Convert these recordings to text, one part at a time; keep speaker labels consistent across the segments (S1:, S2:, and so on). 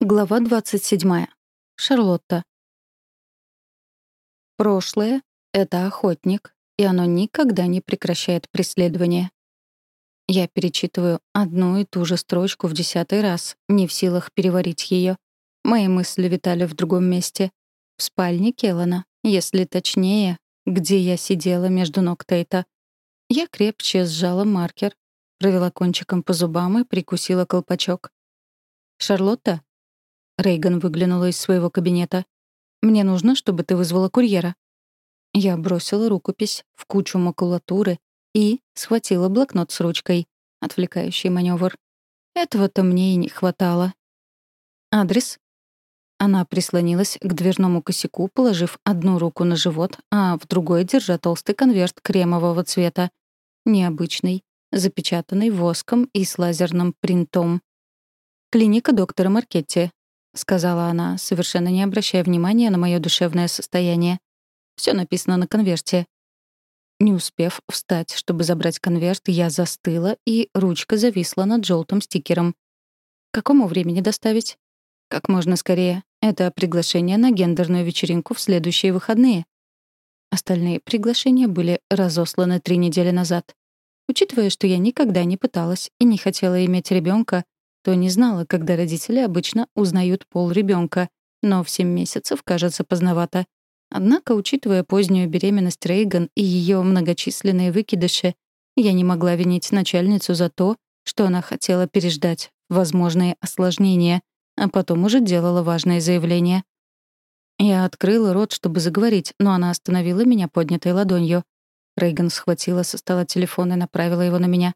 S1: Глава 27. Шарлотта. Прошлое — это охотник, и оно никогда не прекращает преследование. Я перечитываю одну и ту же строчку в десятый раз, не в силах переварить ее. Мои мысли витали в другом месте. В спальне Келлана, если точнее, где я сидела между ног Тейта. Я крепче сжала маркер, провела кончиком по зубам и прикусила колпачок. «Шарлотта?» Рейган выглянула из своего кабинета. «Мне нужно, чтобы ты вызвала курьера». Я бросила рукопись в кучу макулатуры и схватила блокнот с ручкой. Отвлекающий маневр. Этого-то мне и не хватало. «Адрес?» Она прислонилась к дверному косяку, положив одну руку на живот, а в другой держа толстый конверт кремового цвета. Необычный, запечатанный воском и с лазерным принтом. «Клиника доктора Маркетти, — сказала она, совершенно не обращая внимания на мое душевное состояние. Все написано на конверте. Не успев встать, чтобы забрать конверт, я застыла, и ручка зависла над желтым стикером. «К какому времени доставить?» «Как можно скорее. Это приглашение на гендерную вечеринку в следующие выходные». Остальные приглашения были разосланы три недели назад. Учитывая, что я никогда не пыталась и не хотела иметь ребенка, то не знала, когда родители обычно узнают пол ребенка, но в 7 месяцев кажется поздновато. Однако, учитывая позднюю беременность Рейган и ее многочисленные выкидыши, я не могла винить начальницу за то, что она хотела переждать возможные осложнения, а потом уже делала важное заявление. Я открыла рот, чтобы заговорить, но она остановила меня поднятой ладонью. Рейган схватила со стола телефон и направила его на меня.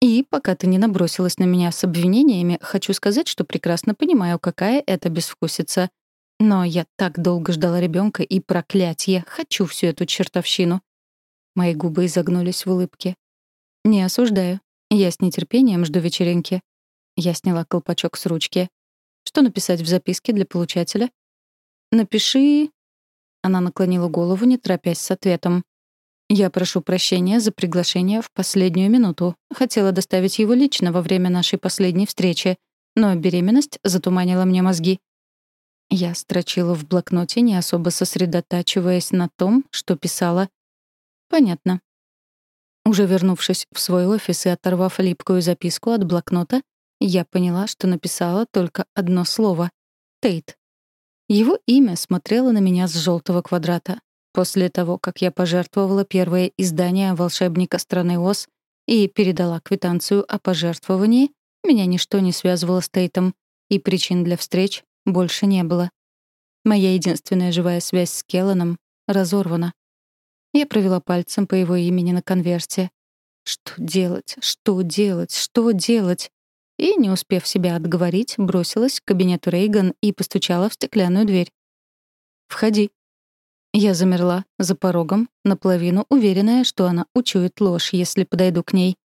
S1: И пока ты не набросилась на меня с обвинениями, хочу сказать, что прекрасно понимаю, какая это безвкусица. Но я так долго ждала ребенка и проклятие, хочу всю эту чертовщину. Мои губы изогнулись в улыбке. Не осуждаю. Я с нетерпением жду вечеринки. Я сняла колпачок с ручки. Что написать в записке для получателя? Напиши... Она наклонила голову, не торопясь с ответом. Я прошу прощения за приглашение в последнюю минуту. Хотела доставить его лично во время нашей последней встречи, но беременность затуманила мне мозги. Я строчила в блокноте, не особо сосредотачиваясь на том, что писала. Понятно. Уже вернувшись в свой офис и оторвав липкую записку от блокнота, я поняла, что написала только одно слово — Тейт. Его имя смотрело на меня с желтого квадрата. После того, как я пожертвовала первое издание «Волшебника страны Оз» и передала квитанцию о пожертвовании, меня ничто не связывало с Тейтом, и причин для встреч больше не было. Моя единственная живая связь с Келланом разорвана. Я провела пальцем по его имени на конверте. Что делать? Что делать? Что делать? И, не успев себя отговорить, бросилась к кабинету Рейган и постучала в стеклянную дверь. «Входи», я замерла за порогом, наполовину уверенная, что она учует ложь, если подойду к ней.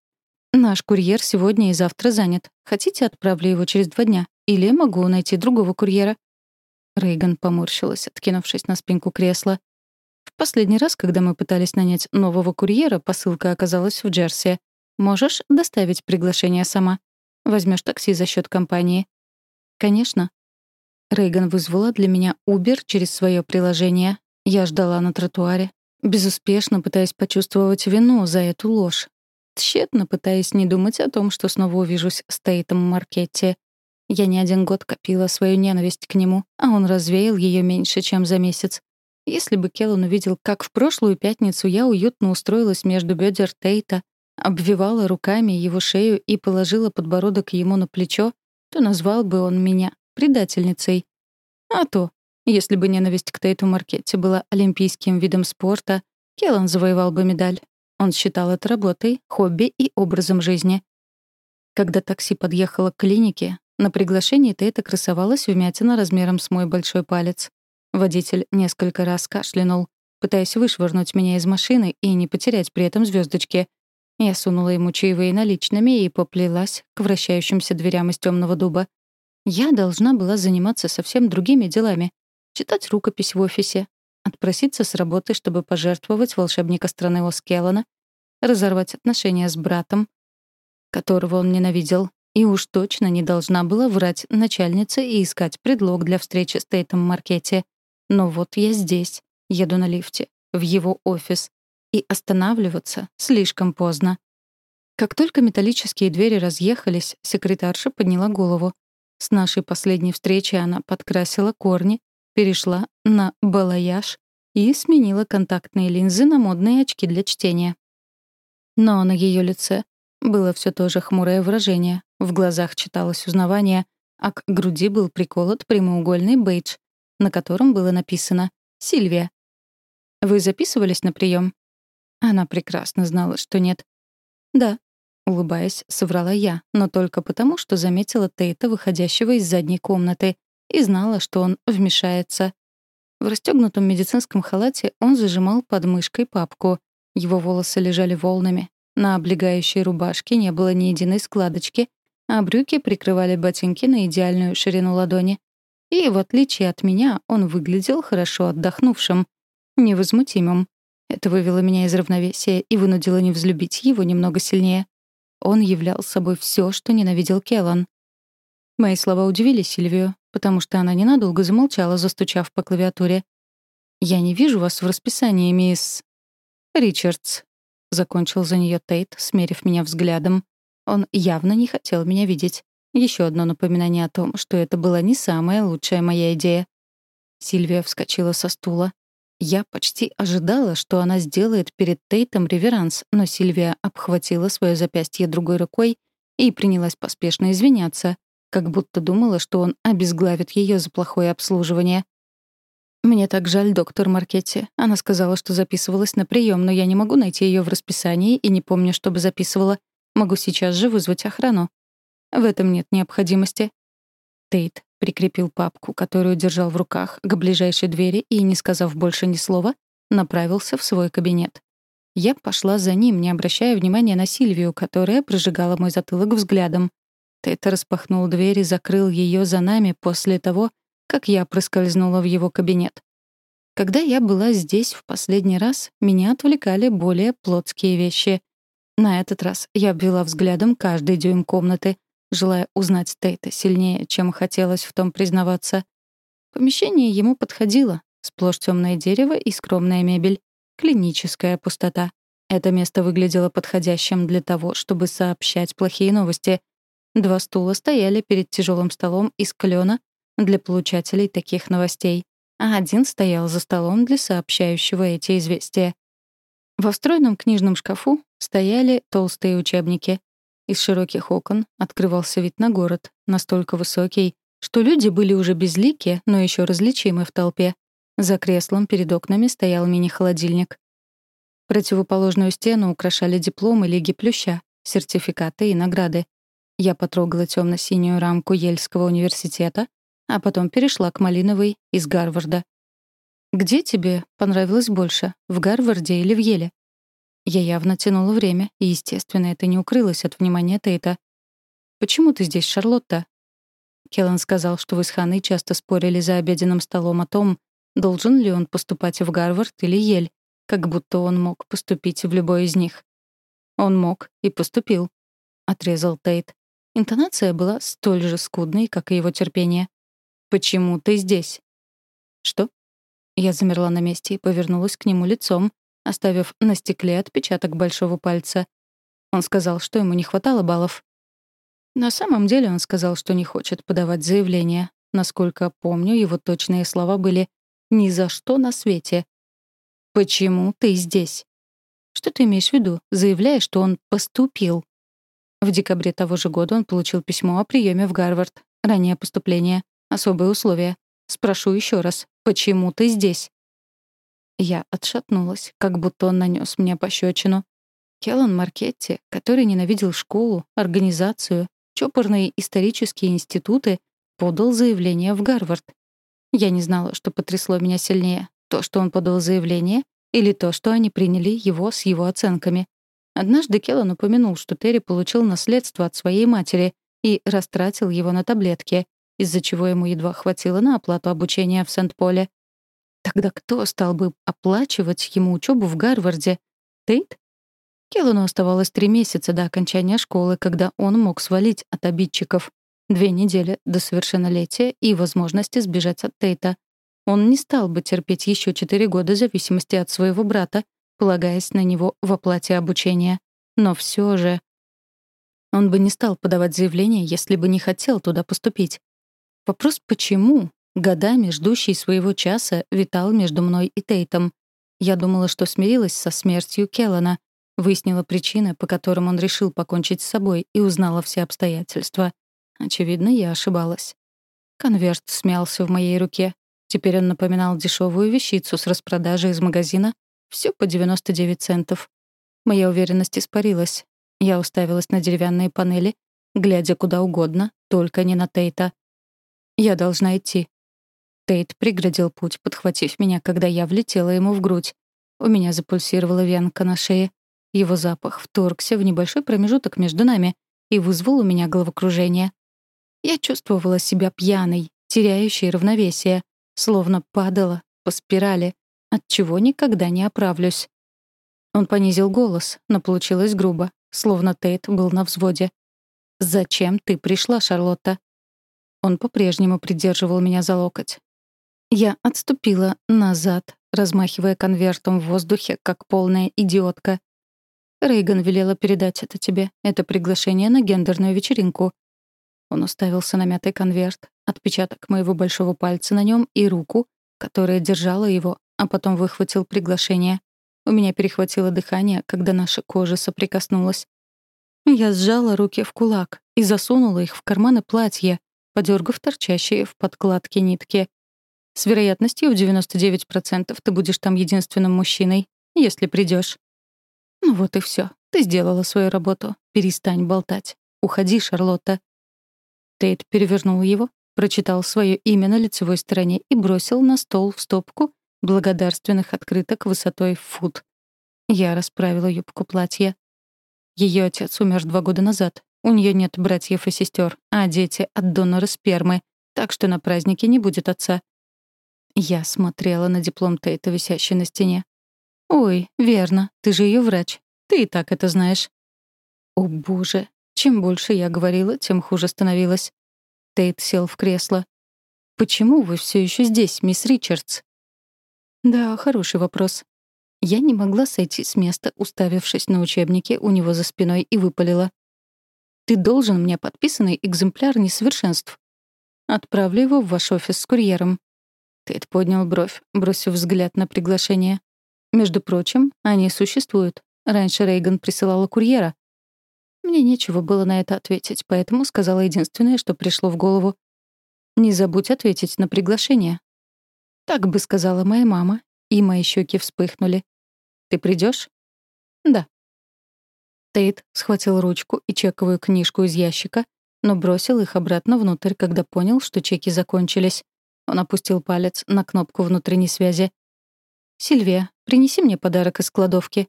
S1: «Наш курьер сегодня и завтра занят. Хотите, отправлю его через два дня? Или могу найти другого курьера?» Рейган поморщилась, откинувшись на спинку кресла. «В последний раз, когда мы пытались нанять нового курьера, посылка оказалась в Джерси. Можешь доставить приглашение сама? Возьмешь такси за счет компании?» «Конечно». Рейган вызвала для меня Uber через свое приложение, я ждала на тротуаре, безуспешно пытаясь почувствовать вину за эту ложь. Тщетно пытаясь не думать о том, что снова увижусь с Тейтом в маркете. Я не один год копила свою ненависть к нему, а он развеял ее меньше, чем за месяц. Если бы Келлан увидел, как в прошлую пятницу я уютно устроилась между бедер Тейта, обвивала руками его шею и положила подбородок ему на плечо, то назвал бы он меня предательницей. А то если бы ненависть к Тейту Маркетти была олимпийским видом спорта, Келлан завоевал бы медаль. Он считал это работой, хобби и образом жизни. Когда такси подъехало к клинике, на приглашении Тейта красовалась вмятина размером с мой большой палец. Водитель несколько раз кашлянул, пытаясь вышвырнуть меня из машины и не потерять при этом звездочки. Я сунула ему чаевые наличными и поплелась к вращающимся дверям из темного дуба. Я должна была заниматься совсем другими делами, читать рукопись в офисе, отпроситься с работы, чтобы пожертвовать волшебника страны Оскеллана, разорвать отношения с братом, которого он ненавидел, И уж точно не должна была врать начальнице и искать предлог для встречи с Тейтом маркете. Но вот я здесь, еду на лифте, в его офис. И останавливаться слишком поздно. Как только металлические двери разъехались, секретарша подняла голову. С нашей последней встречи она подкрасила корни, перешла на балаяж и сменила контактные линзы на модные очки для чтения. Но на ее лице было все то же хмурое выражение, в глазах читалось узнавание, а к груди был приколот прямоугольный бейдж, на котором было написано «Сильвия». «Вы записывались на прием? Она прекрасно знала, что нет. «Да», — улыбаясь, соврала я, но только потому, что заметила Тейта, выходящего из задней комнаты, и знала, что он вмешается. В расстегнутом медицинском халате он зажимал под мышкой папку. Его волосы лежали волнами. На облегающей рубашке не было ни единой складочки, а брюки прикрывали ботинки на идеальную ширину ладони. И, в отличие от меня, он выглядел хорошо отдохнувшим, невозмутимым. Это вывело меня из равновесия и вынудило не взлюбить его немного сильнее. Он являл собой все, что ненавидел Келлан. Мои слова удивили Сильвию, потому что она ненадолго замолчала, застучав по клавиатуре. «Я не вижу вас в расписании, мисс...» «Ричардс», — закончил за нее Тейт, смерив меня взглядом. Он явно не хотел меня видеть. Еще одно напоминание о том, что это была не самая лучшая моя идея. Сильвия вскочила со стула. Я почти ожидала, что она сделает перед Тейтом реверанс, но Сильвия обхватила свое запястье другой рукой и принялась поспешно извиняться, как будто думала, что он обезглавит ее за плохое обслуживание. «Мне так жаль, доктор Маркетти. Она сказала, что записывалась на прием, но я не могу найти ее в расписании и не помню, чтобы записывала. Могу сейчас же вызвать охрану». «В этом нет необходимости». Тейт прикрепил папку, которую держал в руках, к ближайшей двери и, не сказав больше ни слова, направился в свой кабинет. Я пошла за ним, не обращая внимания на Сильвию, которая прожигала мой затылок взглядом. Тейт распахнул дверь и закрыл ее за нами после того, как я проскользнула в его кабинет. Когда я была здесь в последний раз, меня отвлекали более плотские вещи. На этот раз я обвела взглядом каждый дюйм комнаты, желая узнать Тейта сильнее, чем хотелось в том признаваться. Помещение ему подходило. Сплошь темное дерево и скромная мебель. Клиническая пустота. Это место выглядело подходящим для того, чтобы сообщать плохие новости — Два стула стояли перед тяжелым столом из клена для получателей таких новостей, а один стоял за столом для сообщающего эти известия. Во встроенном книжном шкафу стояли толстые учебники. Из широких окон открывался вид на город, настолько высокий, что люди были уже безлики, но еще различимы в толпе. За креслом перед окнами стоял мини-холодильник. Противоположную стену украшали дипломы Лиги Плюща, сертификаты и награды. Я потрогала темно-синюю рамку Ельского университета, а потом перешла к малиновой из Гарварда. «Где тебе понравилось больше, в Гарварде или в Еле?» Я явно тянула время, и, естественно, это не укрылось от внимания Тейта. «Почему ты здесь, Шарлотта?» Келлан сказал, что вы с Ханой часто спорили за обеденным столом о том, должен ли он поступать в Гарвард или Ель, как будто он мог поступить в любой из них. «Он мог и поступил», — отрезал Тейт. Интонация была столь же скудной, как и его терпение. «Почему ты здесь?» «Что?» Я замерла на месте и повернулась к нему лицом, оставив на стекле отпечаток большого пальца. Он сказал, что ему не хватало баллов. На самом деле он сказал, что не хочет подавать заявление. Насколько помню, его точные слова были «ни за что на свете». «Почему ты здесь?» «Что ты имеешь в виду, заявляя, что он поступил?» В декабре того же года он получил письмо о приеме в Гарвард. Раннее поступление. Особые условия. Спрошу еще раз, почему ты здесь? Я отшатнулась, как будто он нанес мне пощечину. Келлан Маркетти, который ненавидел школу, организацию, чопорные исторические институты, подал заявление в Гарвард. Я не знала, что потрясло меня сильнее. То, что он подал заявление, или то, что они приняли его с его оценками. Однажды Келлан упомянул, что Терри получил наследство от своей матери и растратил его на таблетки, из-за чего ему едва хватило на оплату обучения в Сент-Поле. Тогда кто стал бы оплачивать ему учебу в Гарварде? Тейт? Келлану оставалось три месяца до окончания школы, когда он мог свалить от обидчиков. Две недели до совершеннолетия и возможности сбежать от Тейта. Он не стал бы терпеть еще четыре года зависимости от своего брата, полагаясь на него в оплате обучения. Но все же... Он бы не стал подавать заявление, если бы не хотел туда поступить. Вопрос «почему?» годами ждущий своего часа витал между мной и Тейтом. Я думала, что смирилась со смертью Келлана, выяснила причины, по которым он решил покончить с собой, и узнала все обстоятельства. Очевидно, я ошибалась. Конверт смялся в моей руке. Теперь он напоминал дешевую вещицу с распродажи из магазина. Все по 99 центов. Моя уверенность испарилась. Я уставилась на деревянные панели, глядя куда угодно, только не на Тейта. Я должна идти. Тейт преградил путь, подхватив меня, когда я влетела ему в грудь. У меня запульсировала венка на шее. Его запах вторгся в небольшой промежуток между нами и вызвал у меня головокружение. Я чувствовала себя пьяной, теряющей равновесие, словно падала по спирали, от чего никогда не оправлюсь. Он понизил голос, но получилось грубо, словно Тейт был на взводе. «Зачем ты пришла, Шарлотта?» Он по-прежнему придерживал меня за локоть. Я отступила назад, размахивая конвертом в воздухе, как полная идиотка. Рейган велела передать это тебе. Это приглашение на гендерную вечеринку. Он уставился на мятый конверт, отпечаток моего большого пальца на нем и руку, которая держала его, а потом выхватил приглашение. У меня перехватило дыхание, когда наша кожа соприкоснулась. Я сжала руки в кулак и засунула их в карманы платья, подергав торчащие в подкладке нитки. С вероятностью в 99% ты будешь там единственным мужчиной, если придешь. Ну вот и все. Ты сделала свою работу. Перестань болтать. Уходи, Шарлотта. Тейт перевернул его, прочитал свое имя на лицевой стороне и бросил на стол в стопку благодарственных открыток высотой в фут. Я расправила юбку платья. Ее отец умер два года назад. У нее нет братьев и сестер, а дети от донора спермы, так что на празднике не будет отца. Я смотрела на диплом Тейта, висящий на стене. «Ой, верно, ты же ее врач. Ты и так это знаешь». «О, боже, чем больше я говорила, тем хуже становилось». Тейт сел в кресло. «Почему вы все еще здесь, мисс Ричардс?» «Да, хороший вопрос». Я не могла сойти с места, уставившись на учебники у него за спиной, и выпалила. «Ты должен мне подписанный экземпляр несовершенств. Отправлю его в ваш офис с курьером». Тейт поднял бровь, бросив взгляд на приглашение. «Между прочим, они существуют. Раньше Рейган присылала курьера. Мне нечего было на это ответить, поэтому сказала единственное, что пришло в голову. «Не забудь ответить на приглашение». Так бы сказала моя мама, и мои щеки вспыхнули. «Ты придешь? «Да». Тейт схватил ручку и чековую книжку из ящика, но бросил их обратно внутрь, когда понял, что чеки закончились. Он опустил палец на кнопку внутренней связи. «Сильвия, принеси мне подарок из кладовки».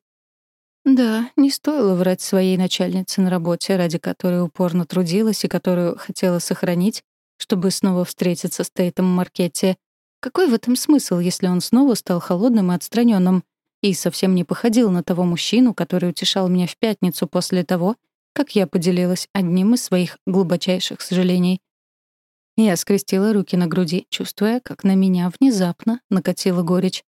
S1: Да, не стоило врать своей начальнице на работе, ради которой упорно трудилась и которую хотела сохранить, чтобы снова встретиться с Тейтом в маркете. Какой в этом смысл, если он снова стал холодным и отстраненным и совсем не походил на того мужчину, который утешал меня в пятницу после того, как я поделилась одним из своих глубочайших сожалений? Я скрестила руки на груди, чувствуя, как на меня внезапно накатила горечь.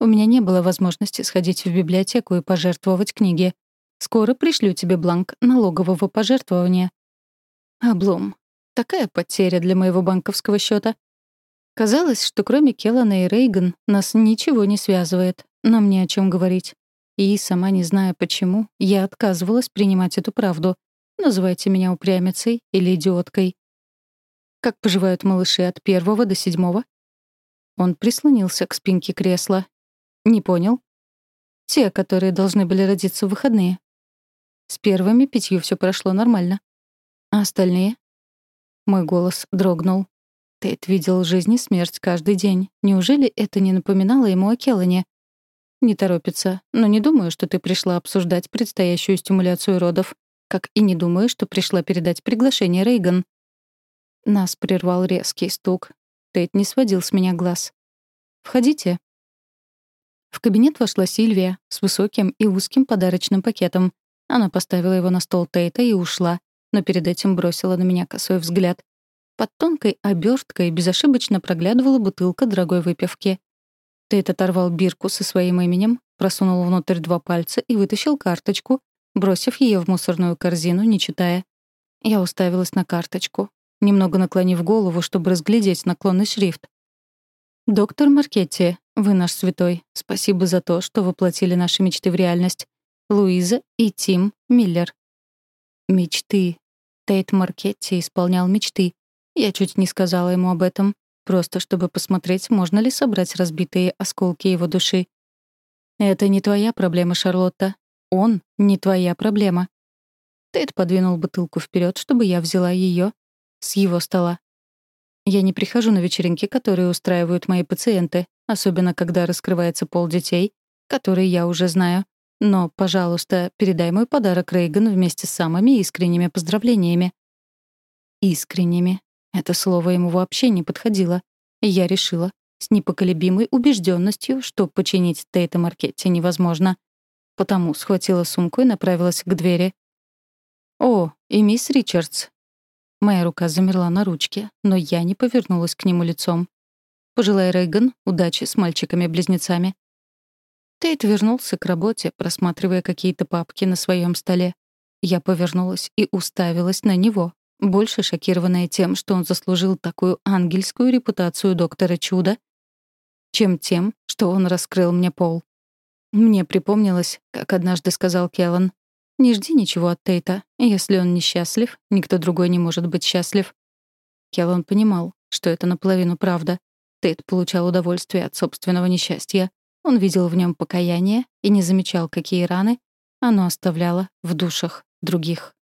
S1: У меня не было возможности сходить в библиотеку и пожертвовать книги. Скоро пришлю тебе бланк налогового пожертвования. Облом. Такая потеря для моего банковского счета. Казалось, что кроме Келлана и Рейган нас ничего не связывает. Нам не о чем говорить. И, сама не зная почему, я отказывалась принимать эту правду. Называйте меня упрямицей или идиоткой. Как поживают малыши от первого до седьмого? Он прислонился к спинке кресла, не понял. Те, которые должны были родиться в выходные. С первыми пятью все прошло нормально. А остальные? Мой голос дрогнул. Тейт видел жизнь и смерть каждый день. Неужели это не напоминало ему о Келлане? Не торопится, но не думаю, что ты пришла обсуждать предстоящую стимуляцию родов. Как и не думаю, что пришла передать приглашение Рейган. Нас прервал резкий стук. Тейт не сводил с меня глаз. «Входите», В кабинет вошла Сильвия с высоким и узким подарочным пакетом. Она поставила его на стол Тейта и ушла, но перед этим бросила на меня косой взгляд. Под тонкой оберткой безошибочно проглядывала бутылка дорогой выпивки. Тейт оторвал бирку со своим именем, просунул внутрь два пальца и вытащил карточку, бросив ее в мусорную корзину, не читая. Я уставилась на карточку, немного наклонив голову, чтобы разглядеть наклонный шрифт. «Доктор Маркетти, вы наш святой. Спасибо за то, что воплотили наши мечты в реальность. Луиза и Тим Миллер». Мечты. Тейт Маркетти исполнял мечты. Я чуть не сказала ему об этом, просто чтобы посмотреть, можно ли собрать разбитые осколки его души. «Это не твоя проблема, Шарлотта. Он — не твоя проблема». Тейт подвинул бутылку вперед, чтобы я взяла ее с его стола. Я не прихожу на вечеринки, которые устраивают мои пациенты, особенно когда раскрывается пол детей, которые я уже знаю. Но, пожалуйста, передай мой подарок Рейган вместе с самыми искренними поздравлениями. Искренними. Это слово ему вообще не подходило. И я решила, с непоколебимой убежденностью, что починить Тейта Маркетти невозможно. Потому схватила сумку и направилась к двери. «О, и мисс Ричардс». Моя рука замерла на ручке, но я не повернулась к нему лицом. Пожелай Рейган удачи с мальчиками-близнецами. Тейт вернулся к работе, просматривая какие-то папки на своем столе. Я повернулась и уставилась на него, больше шокированная тем, что он заслужил такую ангельскую репутацию доктора Чуда, чем тем, что он раскрыл мне пол. Мне припомнилось, как однажды сказал Келлан, «Не жди ничего от Тейта. Если он несчастлив, никто другой не может быть счастлив». Келлан понимал, что это наполовину правда. Тейт получал удовольствие от собственного несчастья. Он видел в нем покаяние и не замечал, какие раны оно оставляло в душах других.